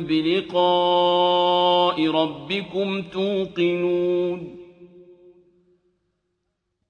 بلقاء ربكم توقنون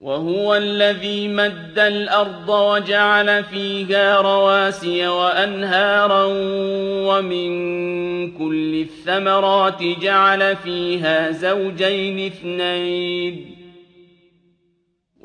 وهو الذي مد الأرض وجعل فيها رواسي وأنهارا ومن كل الثمرات جعل فيها زوجين اثنين